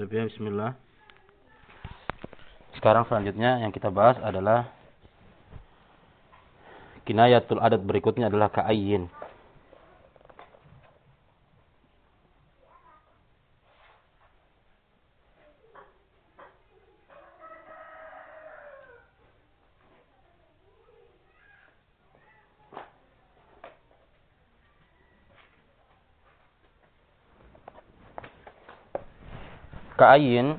Tapi bismillah. Sekarang selanjutnya yang kita bahas adalah kinayatul adat berikutnya adalah ka'ayyin. Ka'ayyin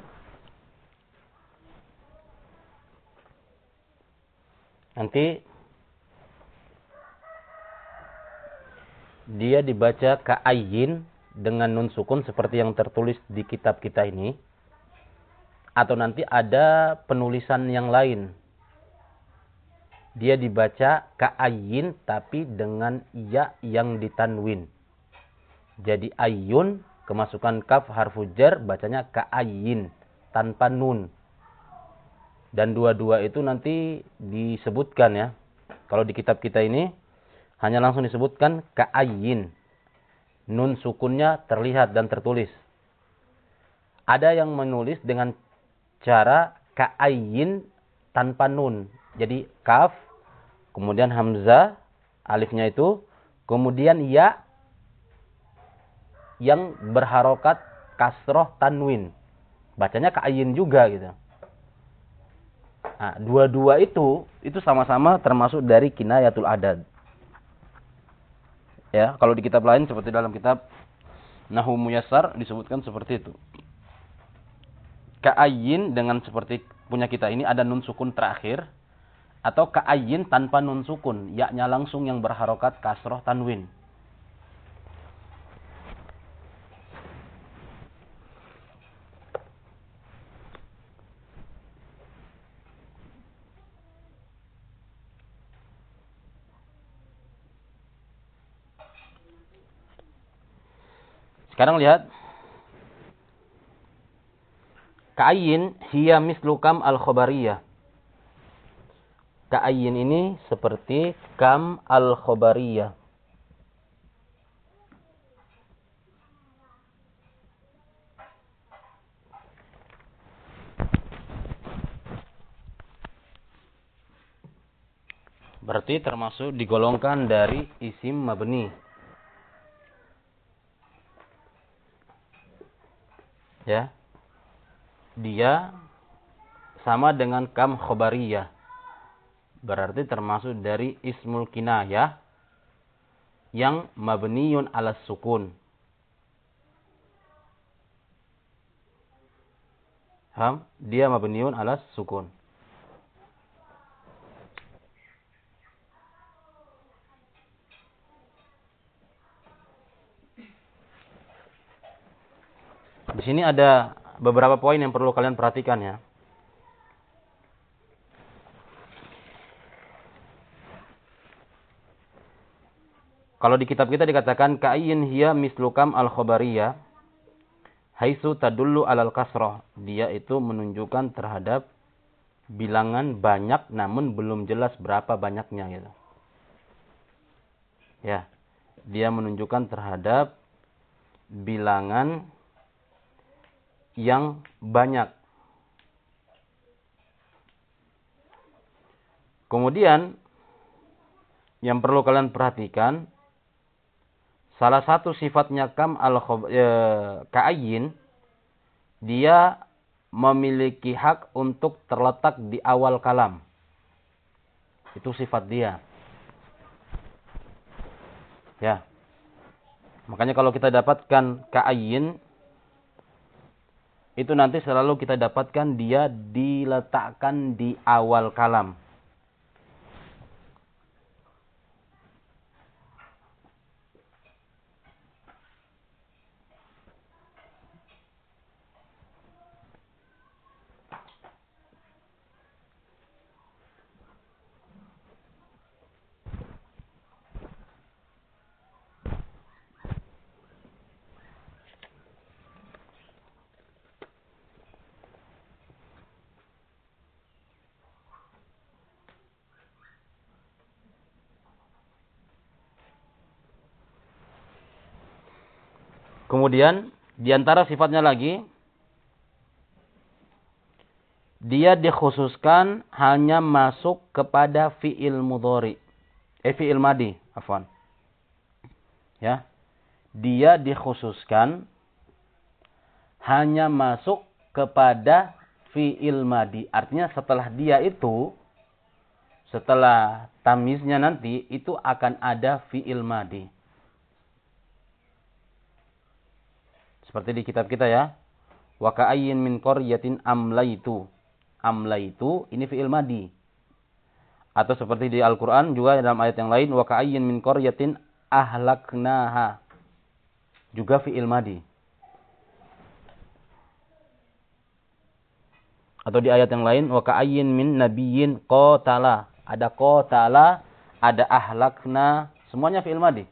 nanti dia dibaca ka'ayyin dengan nun sukun seperti yang tertulis di kitab kita ini. Atau nanti ada penulisan yang lain. Dia dibaca ka'ayyin tapi dengan ya yang ditanwin. Jadi ayun kemasukan kaf harfu jar bacanya ka'ayyin tanpa nun. Dan dua-dua itu nanti disebutkan ya. Kalau di kitab kita ini hanya langsung disebutkan ka'ayyin. Nun sukunnya terlihat dan tertulis. Ada yang menulis dengan cara ka'ayyin tanpa nun. Jadi kaf, kemudian hamzah, alifnya itu, kemudian ya, yang berharokat kasroh tanwin. Bacanya ka'ayin juga gitu. Nah, dua-dua itu itu sama-sama termasuk dari kinayatul adad. Ya, kalau di kitab lain seperti dalam kitab Nahu Muyassar disebutkan seperti itu. Ka'ayin dengan seperti punya kita ini ada nun sukun terakhir atau ka'ayin tanpa nun sukun, yaknya langsung yang berharokat kasroh tanwin. Sekarang lihat. Ka'ayyin hiya mislu kam al-khobariyah. Ka'ayyin ini seperti kam al-khobariyah. Berarti termasuk digolongkan dari isim mabni. Ya. Dia sama dengan kam khobariyah. Berarti termasuk dari ismul kinayah yang mabniyun ala sukun. Ham, dia mabniun ala sukun. Di sini ada beberapa poin yang perlu kalian perhatikan ya. Kalau di kitab kita dikatakan ka'ayyin hiya mislukam al-khobariyah haitsu tadullu alal kasroh. Dia itu menunjukkan terhadap bilangan banyak namun belum jelas berapa banyaknya gitu. Ya. Dia menunjukkan terhadap bilangan yang banyak. Kemudian yang perlu kalian perhatikan salah satu sifatnya kam al e, ka'ayyin dia memiliki hak untuk terletak di awal kalam. Itu sifat dia. Ya. Makanya kalau kita dapatkan ka'ayyin itu nanti selalu kita dapatkan dia diletakkan di awal kalam. Kemudian di antara sifatnya lagi dia dikhususkan hanya masuk kepada fi'il mudhari. Eh fi'il madi, afwan. Ya. Dia dikhususkan hanya masuk kepada fi'il madi. Artinya setelah dia itu setelah tamiznya nanti itu akan ada fi'il madi. Seperti di kitab kita ya. Wa ka'ayyin min qaryatin amlaitu. Amlaitu ini fi'il madi. Atau seperti di Al-Qur'an juga dalam ayat yang lain wa ka'ayyin min qaryatin ahlaknaha. Juga fi'il madi. Atau di ayat yang lain wa ka'ayyin min nabiyyin qatala. Ada qatala, ada ahlakna, semuanya fi'il madi.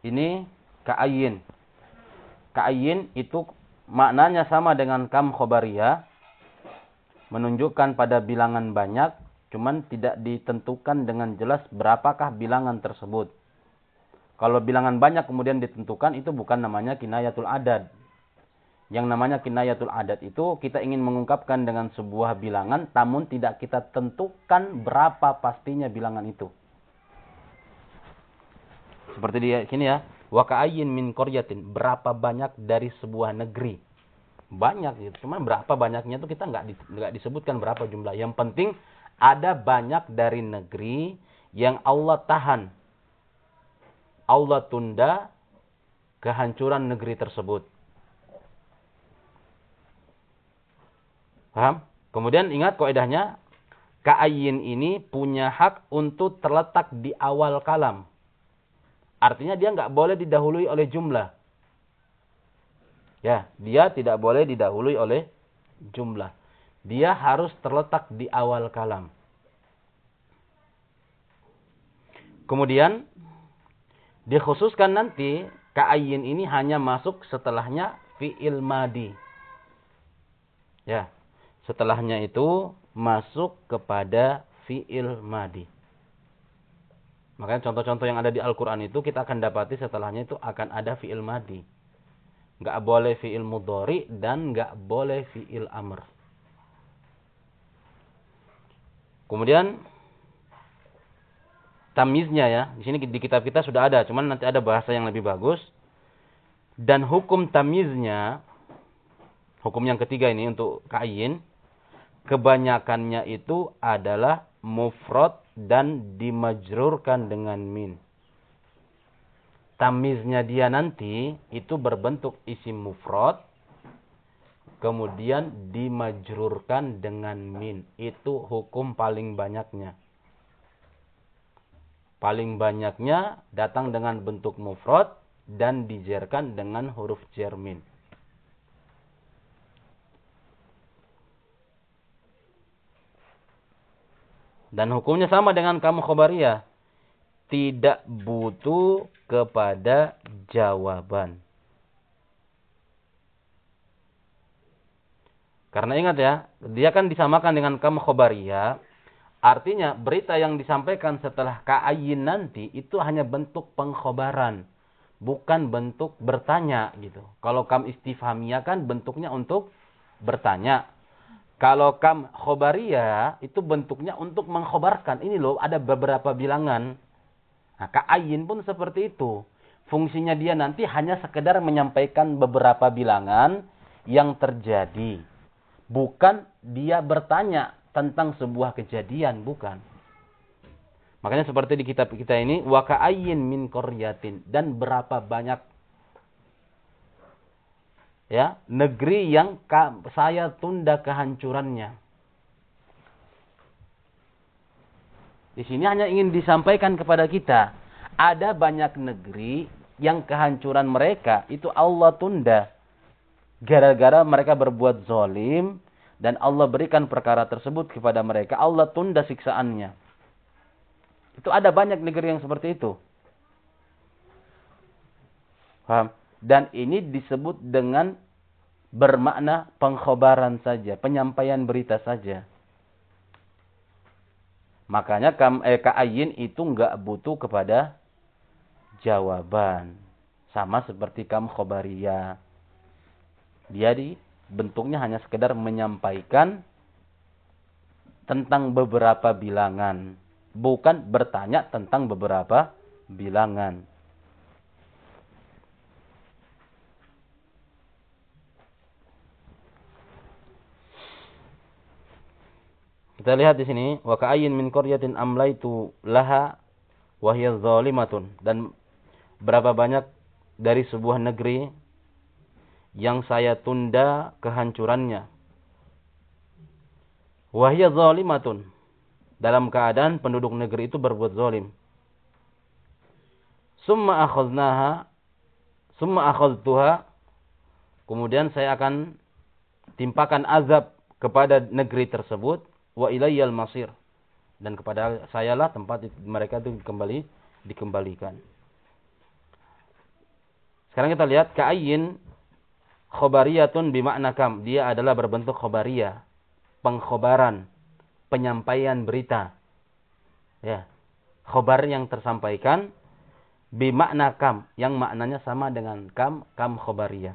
Ini ka'ayin. Ka'ayin itu maknanya sama dengan kam khobariyah. Menunjukkan pada bilangan banyak. Cuman tidak ditentukan dengan jelas berapakah bilangan tersebut. Kalau bilangan banyak kemudian ditentukan itu bukan namanya kinayatul adad. Yang namanya kinayatul adat itu kita ingin mengungkapkan dengan sebuah bilangan namun tidak kita tentukan berapa pastinya bilangan itu. Seperti di sini ya. Wa min qaryatin. Berapa banyak dari sebuah negeri. Banyak gitu. Cuma berapa banyaknya itu kita nggak di, disebutkan berapa jumlah. Yang penting ada banyak dari negeri yang Allah tahan. Allah tunda kehancuran negeri tersebut. Paham? Kemudian ingat kaidahnya ka'ayyin ini punya hak untuk terletak di awal kalam. Artinya dia nggak boleh didahului oleh jumlah. Ya, dia tidak boleh didahului oleh jumlah. Dia harus terletak di awal kalam. Kemudian dikhususkan nanti ka'ayyin ini hanya masuk setelahnya fi'il madi. Ya, setelahnya itu masuk kepada fi'il madi. Makanya contoh-contoh yang ada di Al-Quran itu kita akan dapati setelahnya itu akan ada fi'il madi. Nggak boleh fi'il mudhari dan nggak boleh fi'il amr. Kemudian tamiznya ya. Di sini di kitab kita sudah ada, cuman nanti ada bahasa yang lebih bagus. Dan hukum tamiznya hukum yang ketiga ini untuk kain kebanyakannya itu adalah mufrad dan dimajrurkan dengan min. Tamiznya dia nanti itu berbentuk isim mufrad kemudian dimajrurkan dengan min. Itu hukum paling banyaknya. Paling banyaknya datang dengan bentuk mufrad dan dijerkan dengan huruf jermin. Dan hukumnya sama dengan kamu khobariyah. Tidak butuh kepada jawaban. Karena ingat ya, dia kan disamakan dengan kamu khobariyah. Artinya berita yang disampaikan setelah ka'ayin nanti itu hanya bentuk pengkhobaran. Bukan bentuk bertanya gitu. Kalau kam istifhamiyah kan bentuknya untuk bertanya. Kalau kam khobaria itu bentuknya untuk mengkhobarkan. Ini loh ada beberapa bilangan. Nah, ka'ayin pun seperti itu. Fungsinya dia nanti hanya sekedar menyampaikan beberapa bilangan yang terjadi. Bukan dia bertanya tentang sebuah kejadian, bukan. Makanya seperti di kitab kita ini, wa ka'ayyin min koryatin. Dan berapa banyak ya negeri yang saya tunda kehancurannya. Di sini hanya ingin disampaikan kepada kita, ada banyak negeri yang kehancuran mereka itu Allah tunda. Gara-gara mereka berbuat zolim dan Allah berikan perkara tersebut kepada mereka. Allah tunda siksaannya. Itu ada banyak negeri yang seperti itu. Paham? Dan ini disebut dengan bermakna pengkhobaran saja, penyampaian berita saja. Makanya eh, ka'ayin itu enggak butuh kepada jawaban. Sama seperti kam khobariyah. Dia di bentuknya hanya sekedar menyampaikan tentang beberapa bilangan. Bukan bertanya tentang beberapa bilangan. Kita lihat di sini, wa ka'ayyin min qaryatin amlaitu laha wa hiya zalimatun dan berapa banyak dari sebuah negeri yang saya tunda kehancurannya. Wa hiya zalimatun dalam keadaan penduduk negeri itu berbuat zalim. Summa akhadnaha summa akhadtuha kemudian saya akan timpakan azab kepada negeri tersebut wa ilayyal masir dan kepada sayalah tempat mereka itu kembali dikembalikan. Sekarang kita lihat ka'ayyin khobariyatun bimakna kam. Dia adalah berbentuk khobariyah, pengkhobaran, penyampaian berita. Ya. Khobar yang tersampaikan bimakna yang maknanya sama dengan kam, kam khobariyah.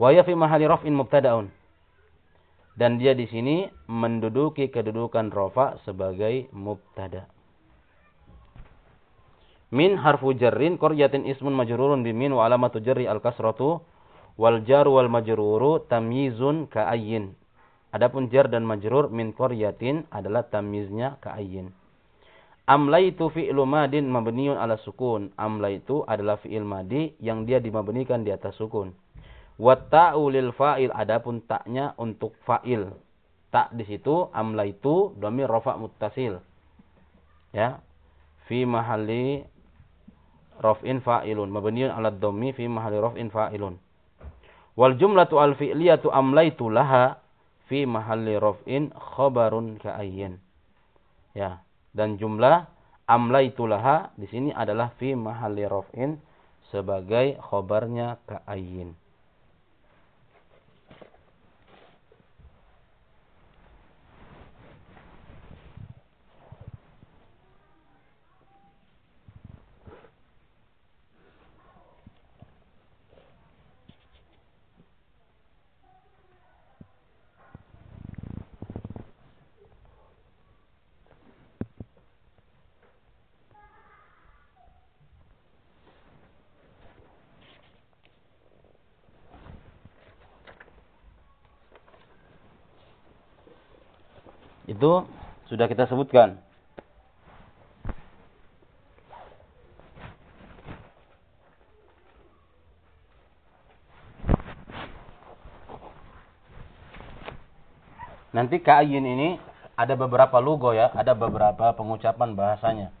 Wa ya fi mubtada'un dan dia di sini menduduki kedudukan rofa sebagai mubtada. Min harfu jarrin qaryatin ismun majrurun bimin wa alamatu jarri al kasratu wal jar wal majruru tamyizun ka ayyin. Adapun jar dan majrur min qaryatin adalah tamyiznya ka ayyin. Amlaitu fi'lu madin mabniun ala sukun. Amlaitu adalah fi'il madi yang dia dimabnikan di atas sukun. Wata'u lil fa'il adapun taknya untuk fa'il. Tak di situ amla itu dhamir rafa muttasil. Ya. Fi mahalli raf'in fa'ilun mabniun 'ala dhammi fi mahalli raf'in fa'ilun. Wal jumlatu al fi'liyatu amlaitu laha fi mahalli raf'in khabarun ka'ayyin. Ya. Dan jumlah amlaitu laha di sini adalah fi mahalli raf'in sebagai khabarnya ka'ayyin. Itu sudah kita sebutkan. Nanti ka'ayin ini ada beberapa logo ya, ada beberapa pengucapan bahasanya.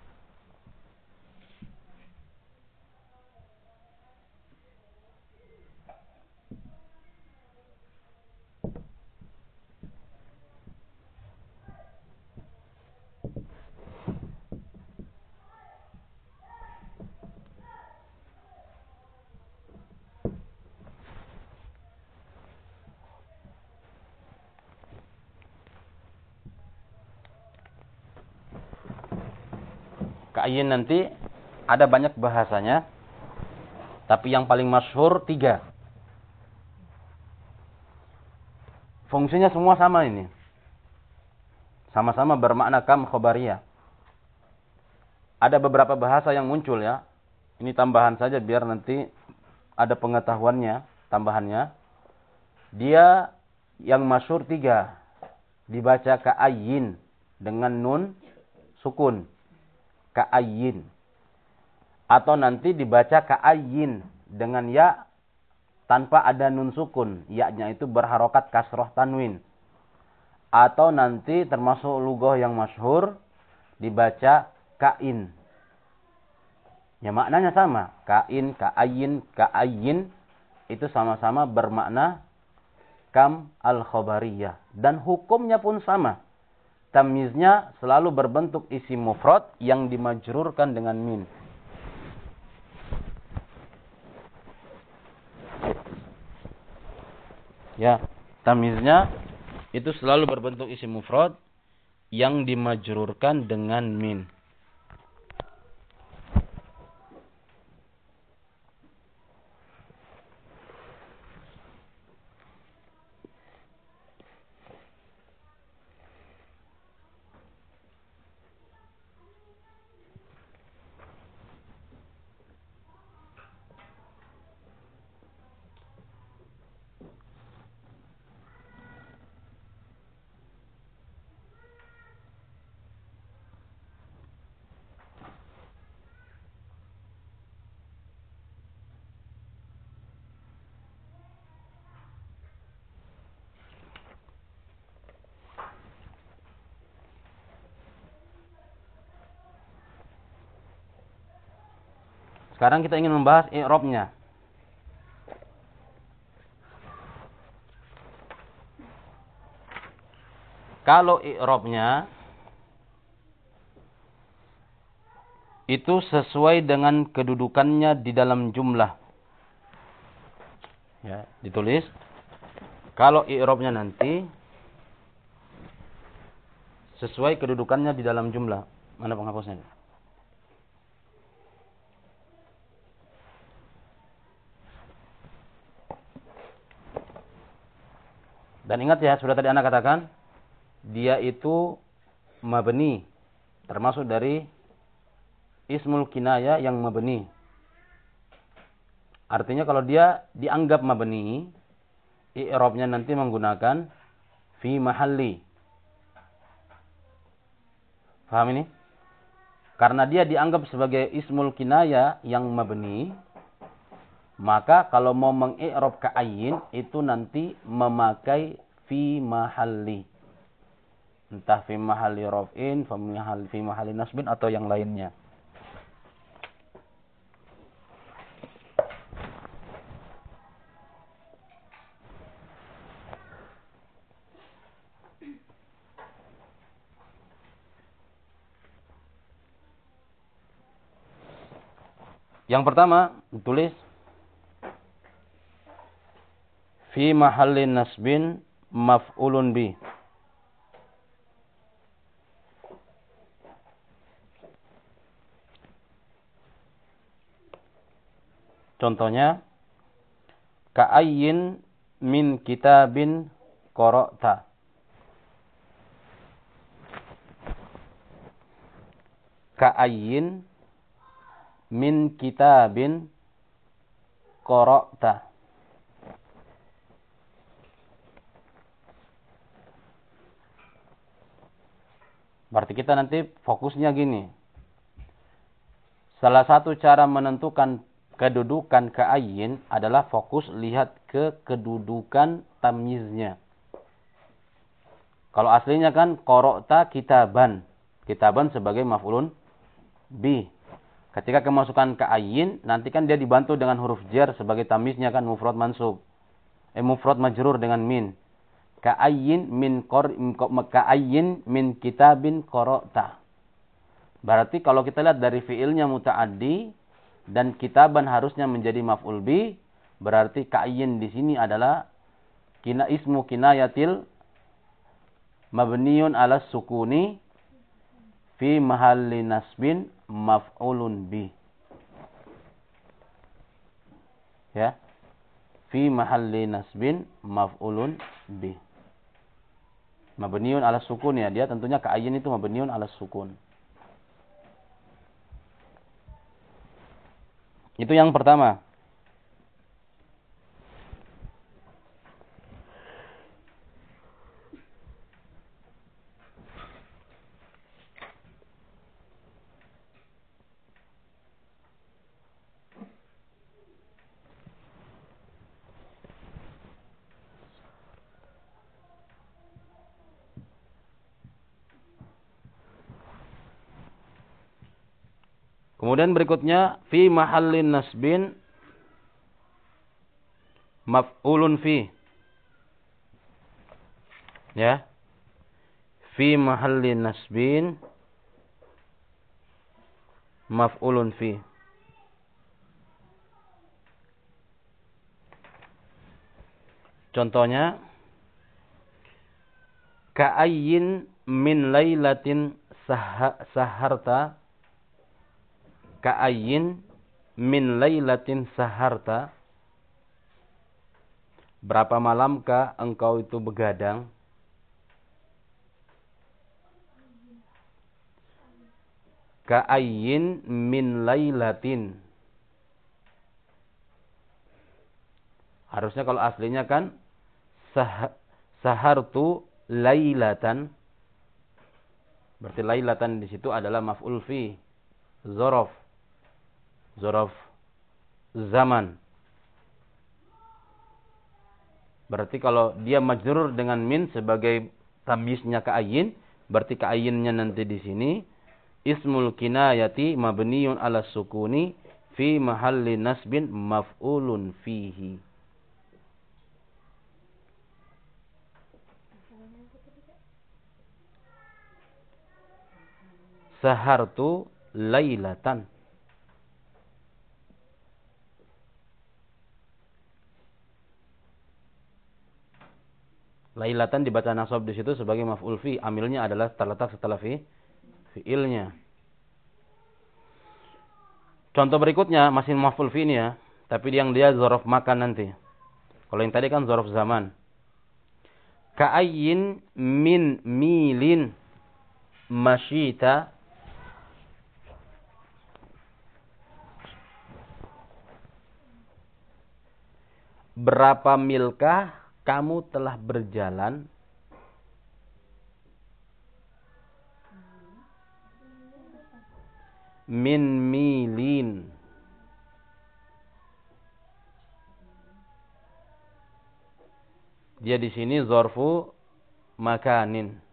Ka'ayin nanti ada banyak bahasanya. Tapi yang paling masyhur tiga. Fungsinya semua sama ini. Sama-sama bermakna kam khobariyah. Ada beberapa bahasa yang muncul ya. Ini tambahan saja biar nanti ada pengetahuannya, tambahannya. Dia yang masyhur tiga. Dibaca ka'ayin dengan nun sukun ka'ayyin. Atau nanti dibaca ka'ayyin dengan ya tanpa ada nun sukun. Ya-nya itu berharokat kasroh tanwin. Atau nanti termasuk lugoh yang masyhur dibaca ka'in. Ya maknanya sama. Ka'in, ka'ayyin, ka'ayyin itu sama-sama bermakna kam al-khobariyah. Dan hukumnya pun sama tamyiznya selalu berbentuk isi mufrad yang dimajrurkan dengan min. Ya, tamiznya itu selalu berbentuk isim mufrad yang dimajrurkan dengan min. Sekarang kita ingin membahas i'rabnya. Kalau i'rabnya itu sesuai dengan kedudukannya di dalam jumlah. Ya, ditulis. Kalau i'rabnya nanti sesuai kedudukannya di dalam jumlah. Mana penghapusnya? Dan ingat ya, sudah tadi anak katakan, dia itu mabni, termasuk dari ismul kinaya yang mabni. Artinya kalau dia dianggap mabni, i'rabnya nanti menggunakan fi mahalli. Paham ini? Karena dia dianggap sebagai ismul kinaya yang mabni, maka kalau mau mengi'rab ka'ayin itu nanti memakai fi mahalli. Entah fi mahalli raf'in, fi mahalli nasbin atau yang lainnya. Yang pertama, tulis fi mahalli nasbin maf'ulun bi. Contohnya ka'ayyin min kitabin qara'ta. Ka'ayyin min kitabin qara'ta. Berarti kita nanti fokusnya gini. Salah satu cara menentukan kedudukan keayin adalah fokus lihat ke kedudukan tamyiznya. Kalau aslinya kan korokta kitaban. Kitaban sebagai maf'ulun bi. Ketika kemasukan ke ayin, nanti kan dia dibantu dengan huruf jar sebagai tamiznya kan mufrad mansub. Eh mufrad majrur dengan min ka'ayyin min qor ka'ayyin min kitabin qara'ta. Berarti kalau kita lihat dari fiilnya muta'addi dan kitaban harusnya menjadi maf'ul bi, berarti ka'ayyin di sini adalah kina ismu kinayatil mabniun ala sukuni fi mahalli nasbin maf'ulun bi. Ya. Fi mahalli nasbin maf'ulun bi. Mabniun ala sukun ya. Dia tentunya ka'ayin itu mabniun ala sukun. Itu yang pertama. Kemudian berikutnya fi mahallin nasbin maf'ulun fi. Ya. Fi mahallin nasbin maf'ulun fi. Contohnya ka'ayyin min lailatin sah saharta ka'ayyin min lailatin saharta Berapa malamkah engkau itu begadang? Ka'ayyin min lailatin. Harusnya kalau aslinya kan sah sahartu lailatan. Berarti lailatan di situ adalah maf'ul fi. Zorof. Zorof zaman. Berarti kalau dia majrur dengan min sebagai tamyiznya ka'ayin, berarti ka'ayinnya nanti di sini ismul kinayati mabniun ala sukuni fi mahalli nasbin maf'ulun fihi. Sahartu lailatan. Lailatan dibaca nasab di situ sebagai maf'ul fi, amilnya adalah terletak setelah fi fiilnya. Contoh berikutnya masih maf'ul fi ini ya, tapi yang dia zorof makan nanti. Kalau yang tadi kan zorof zaman. Ka'ayyin min milin masyita Berapa milkah kamu telah berjalan min milin. Dia di sini zorfu makanin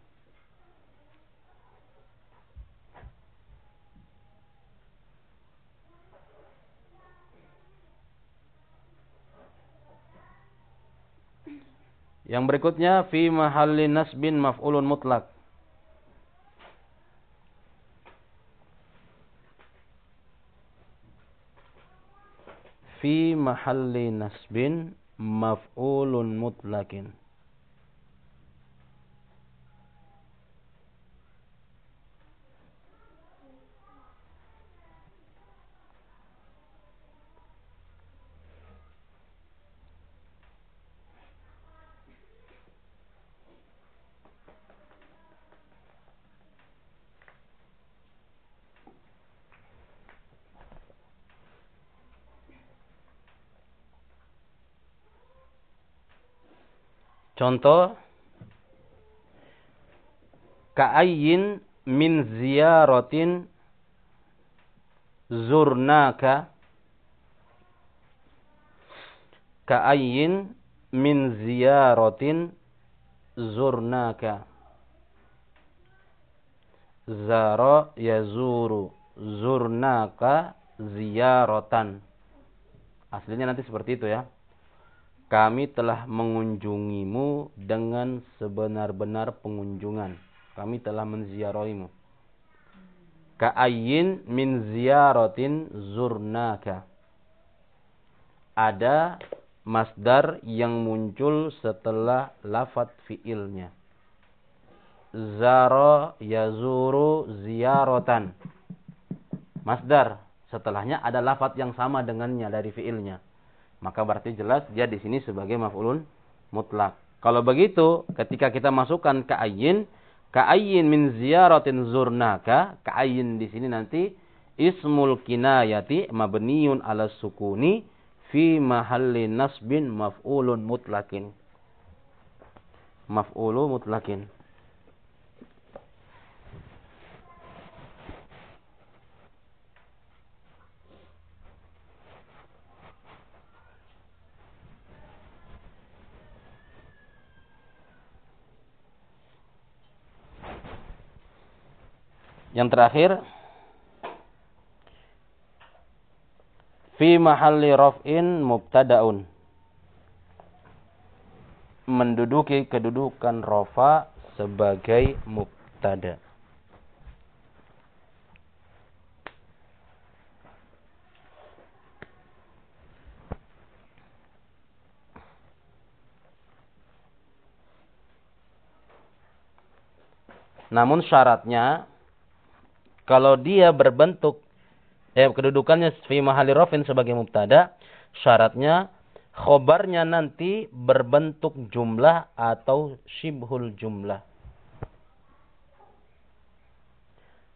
Yang berikutnya fi mahalli nasbin maf'ulun mutlak. Fi mahalli nasbin maf'ulun mutlakin. Contoh. Ka'ayyin min ziyaratin zurnaka. Ka'ayyin min ziyaratin zurnaka. Zara yazuru zurnaka ziyaratan. Aslinya nanti seperti itu ya kami telah mengunjungimu dengan sebenar-benar pengunjungan. Kami telah menziarahimu. Ka'ayyin min ziyaratin zurnaka. Ada masdar yang muncul setelah lafat fiilnya. Zara yazuru ziyaratan. Masdar. Setelahnya ada lafat yang sama dengannya dari fiilnya maka berarti jelas dia di sini sebagai maf'ulun mutlak. Kalau begitu, ketika kita masukkan ke ayin, ke ayin min ziyaratin zurnaka, ke ayin di sini nanti ismul kinayati mabniun ala sukuni fi mahalli nasbin maf'ulun mutlakin. Maf'ulu mutlakin. Yang terakhir fi mahalli raf'in mubtadaun. Menduduki kedudukan rofa sebagai mubtada. Namun syaratnya kalau dia berbentuk eh kedudukannya fi mahali rafin sebagai mubtada, syaratnya khobarnya nanti berbentuk jumlah atau shibhul jumlah.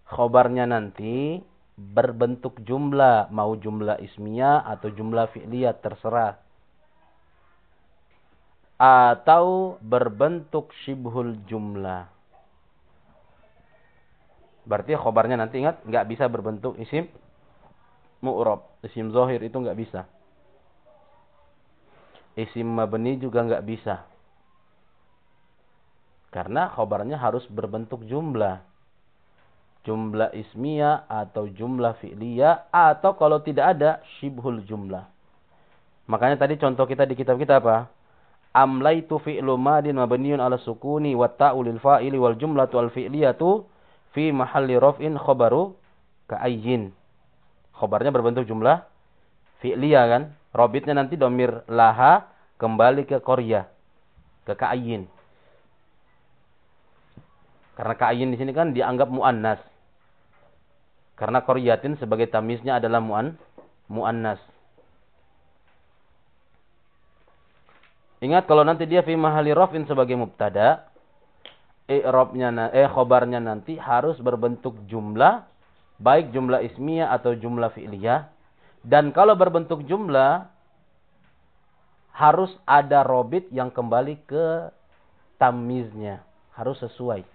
Khobarnya nanti berbentuk jumlah, mau jumlah ismiyah atau jumlah fi'liyah terserah. Atau berbentuk shibhul jumlah. Berarti khobarnya nanti ingat nggak bisa berbentuk isim mu'rab. Isim zohir itu nggak bisa. Isim mabni juga nggak bisa. Karena khobarnya harus berbentuk jumlah. Jumlah ismiyah atau jumlah fi'liyah atau kalau tidak ada shibhul jumlah. Makanya tadi contoh kita di kitab kita apa? Amlaitu fi'lu madin mabniun ala sukuni wa ta'u lil fa'ili wal jumlatu al fi'liyatu fi mahalli raf'in khabaru ka'ayyin. Khobarnya berbentuk jumlah fi'liyah kan. Robitnya nanti domir laha kembali ke korya. Ke ka'ayin. Karena ka'ayin di sini kan dianggap mu'annas. Karena koryatin sebagai tamisnya adalah mu'an, mu'annas. Ingat kalau nanti dia fi mahali rafin sebagai mubtada, i'rabnya eh khobarnya nanti harus berbentuk jumlah baik jumlah ismiyah atau jumlah fi'liyah. Dan kalau berbentuk jumlah, harus ada robit yang kembali ke tamiznya. Harus sesuai.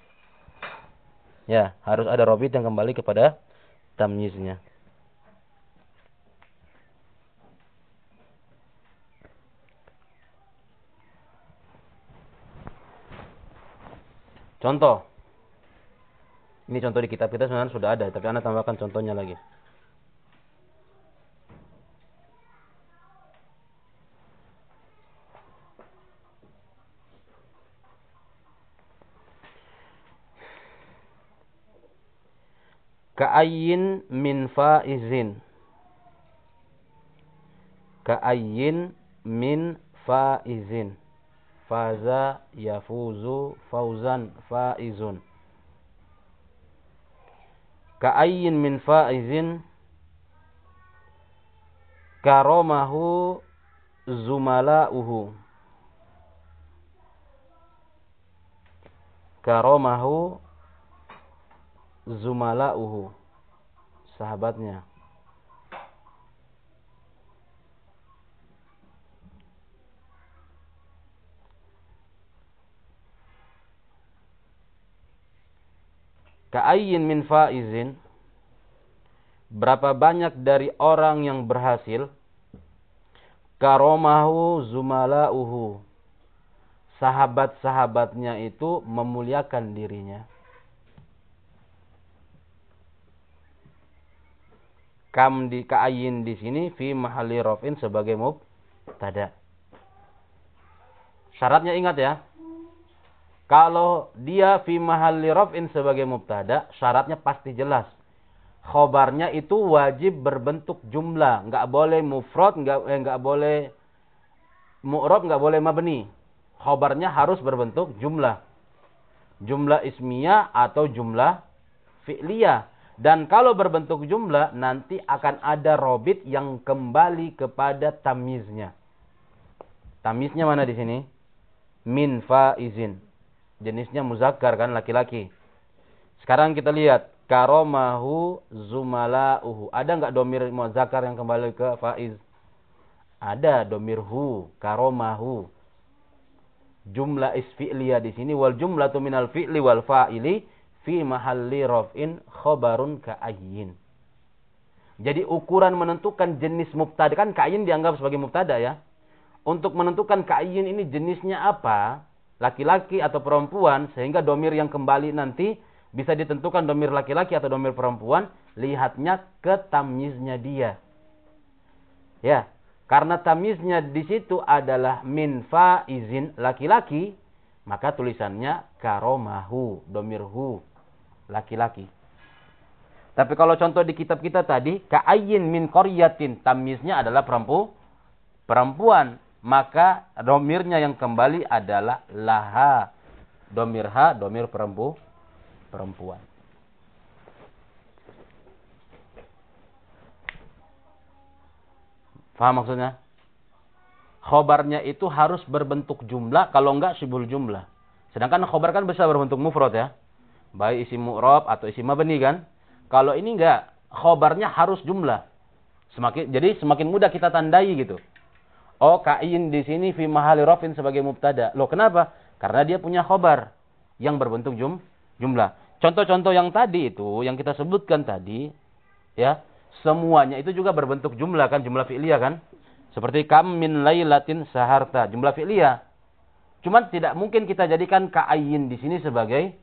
Ya, harus ada robit yang kembali kepada tamiznya. Contoh. Ini contoh di kitab kita sebenarnya sudah ada, tapi Anda tambahkan contohnya lagi. Ka'ayyin min faizin. Ka'ayyin min faizin. Faza yafuzu fauzan faizun. Ka'ayyin min faizin? Karomahu zumala'uhu. Karomahu zumala'uhu. Sahabatnya Ka'ayyin min faizin. Berapa banyak dari orang yang berhasil. Karomahu zumala'uhu. Sahabat-sahabatnya itu memuliakan dirinya. Kam di ka'ayyin di sini fi mahali rofin sebagai mubtada. Syaratnya ingat ya. Kalau dia fi mahalli raf'in sebagai mubtada, syaratnya pasti jelas. Khobarnya itu wajib berbentuk jumlah, nggak boleh mufrad, nggak eh, nggak boleh mu'rab, nggak boleh mabni. Khobarnya harus berbentuk jumlah. Jumlah ismiyah atau jumlah fi'liyah. Dan kalau berbentuk jumlah, nanti akan ada robit yang kembali kepada tamiznya. Tamiznya mana di sini? Min faizin jenisnya muzakkar kan laki-laki. Sekarang kita lihat karomahu zumalauhu. Ada nggak domir muzakkar yang kembali ke faiz? Ada domir hu, karomahu. Jumlah isfi'liya di sini wal jumlatu minal fi'li wal fa'ili fi mahalli khobarun ka'ayyin. Jadi ukuran menentukan jenis mubtada kan ka'ayyin dianggap sebagai mubtada ya. Untuk menentukan ka'ayyin ini jenisnya apa? Laki-laki atau perempuan sehingga domir yang kembali nanti bisa ditentukan domir laki-laki atau domir perempuan lihatnya ke tamiznya dia. Ya karena tamiznya di situ adalah min izin laki-laki maka tulisannya karomahu domirhu laki-laki. Tapi kalau contoh di kitab kita tadi ka'ayyin min koryatin tamiznya adalah perempu perempuan maka domirnya yang kembali adalah laha. Domir ha, domir perempu, perempuan. Faham maksudnya? Khobarnya itu harus berbentuk jumlah, kalau enggak sibul jumlah. Sedangkan khobar kan bisa berbentuk mufrad ya. Baik isi mu'rob atau isi mabni kan. Kalau ini enggak, khobarnya harus jumlah. Semakin jadi semakin mudah kita tandai gitu. Oh, kain di sini fi mahali rafin sebagai mubtada. Loh, kenapa? Karena dia punya khobar yang berbentuk jum, jumlah. Contoh-contoh yang tadi itu, yang kita sebutkan tadi, ya, semuanya itu juga berbentuk jumlah kan, jumlah fi'liyah kan? Seperti kam min lailatin saharta, jumlah fi'liyah. Cuman tidak mungkin kita jadikan ka'ayin di sini sebagai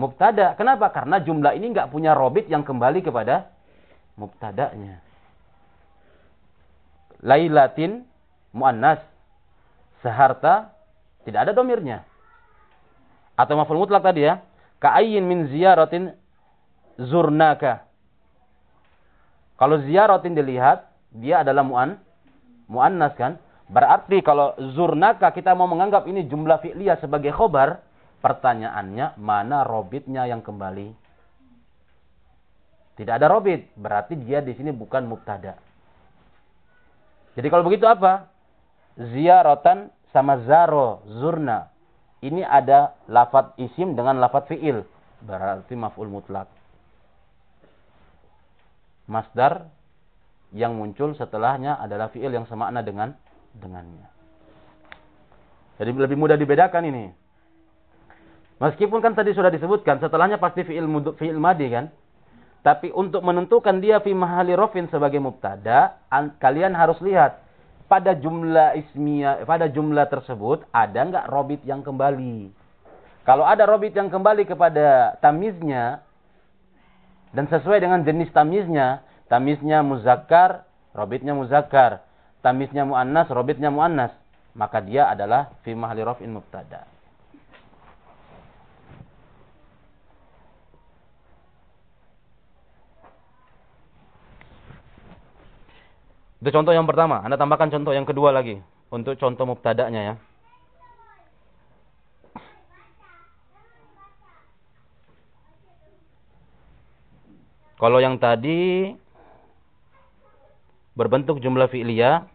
mubtada. Kenapa? Karena jumlah ini nggak punya robit yang kembali kepada mubtadanya. Lailatin muannas. Saharta tidak ada domirnya. Atau maful mutlak tadi ya. Ka'ayin min ziyaratin zurnaka. Kalau ziyaratin dilihat, dia adalah mu'an, mu'annas kan? Berarti kalau zurnaka kita mau menganggap ini jumlah fi'liyah sebagai khobar, Pertanyaannya, mana robitnya yang kembali? Tidak ada robit. Berarti dia di sini bukan mubtada. Jadi kalau begitu apa? Ziaratan sama zaro, zurna. Ini ada lafat isim dengan lafat fi'il. Berarti maf'ul mutlak. Masdar yang muncul setelahnya adalah fi'il yang semakna dengan dengannya. Jadi lebih mudah dibedakan ini. Meskipun kan tadi sudah disebutkan, setelahnya pasti fi'il fi'il madi kan? Tapi untuk menentukan dia fi mahali rofin sebagai mubtada, kalian harus lihat pada jumlah ismiyah, pada jumlah tersebut ada nggak robit yang kembali. Kalau ada robit yang kembali kepada tamiznya dan sesuai dengan jenis tamiznya, tamiznya muzakkar, robitnya muzakkar, tamiznya muannas, robitnya muannas, maka dia adalah fi mahali rofin mubtada. Itu contoh yang pertama. Anda tambahkan contoh yang kedua lagi. Untuk contoh mubtada'nya ya. Kalau yang tadi berbentuk jumlah fi'liyah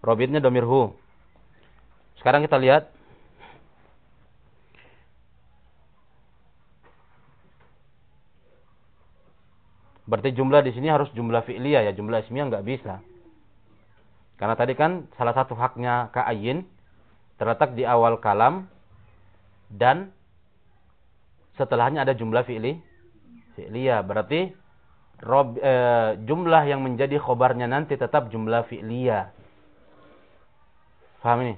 Robitnya domir hu. Sekarang kita lihat Berarti jumlah di sini harus jumlah fi'liyah ya, jumlah ismiyah nggak bisa. Karena tadi kan salah satu haknya ka'ayin terletak di awal kalam dan setelahnya ada jumlah fi'li fi'liyah. Berarti rob, e, jumlah yang menjadi khobarnya nanti tetap jumlah fi'liyah. Paham ini?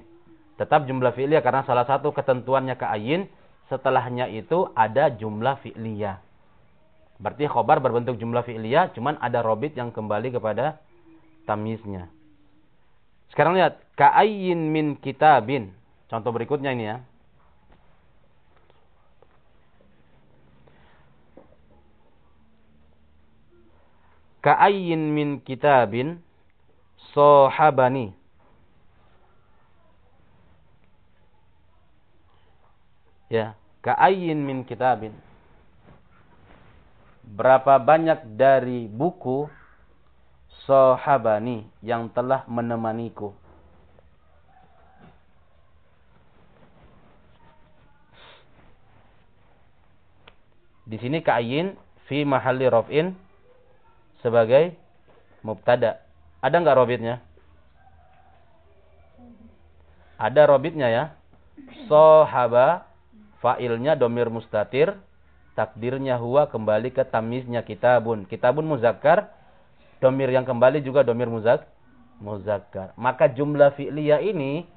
Tetap jumlah fi'liyah karena salah satu ketentuannya ka'ayin setelahnya itu ada jumlah fi'liyah. Berarti khobar berbentuk jumlah fi'liyah, cuman ada robit yang kembali kepada tamiznya. Sekarang lihat, ka'ayyin min kitabin. Contoh berikutnya ini ya. Ka'ayyin min kitabin sohabani. Ya, ka'ayyin min kitabin berapa banyak dari buku sahabani yang telah menemaniku. Di sini ka'yin fi mahalli raf'in sebagai mubtada. Ada enggak robitnya? Ada robitnya ya. Sohaba fa'ilnya domir mustatir takdirnya huwa kembali ke tamiznya kitabun. Kitabun muzakkar, domir yang kembali juga domir muzak, muzakkar. Maka jumlah fi'liyah ini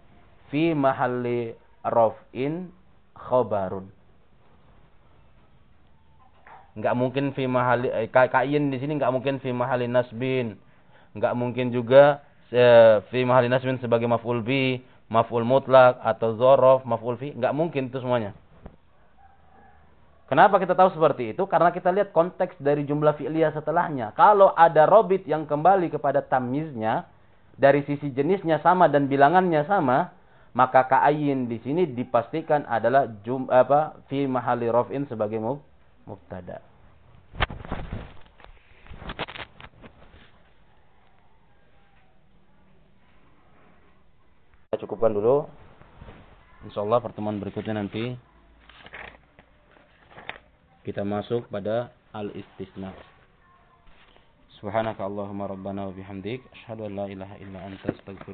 fi mahalli raf'in khobarun. Enggak mungkin fi mahali eh, kain di sini enggak mungkin fi mahali nasbin. Enggak mungkin juga eh, fi mahali nasbin sebagai maf'ul bi, maf'ul mutlak atau zorof, maf'ul fi, enggak mungkin itu semuanya. Kenapa kita tahu seperti itu? Karena kita lihat konteks dari jumlah fi'liyah setelahnya. Kalau ada robit yang kembali kepada tamiznya, dari sisi jenisnya sama dan bilangannya sama, Maka ka'ayin di sini dipastikan adalah jum apa fi mahali raf'in sebagai mubtada. Cukupkan dulu. Insyaallah pertemuan berikutnya nanti kita masuk pada al-istisna. Subhanaka Allahumma rabbana wa bihamdik asyhadu an la ilaha illa anta astaghfiruka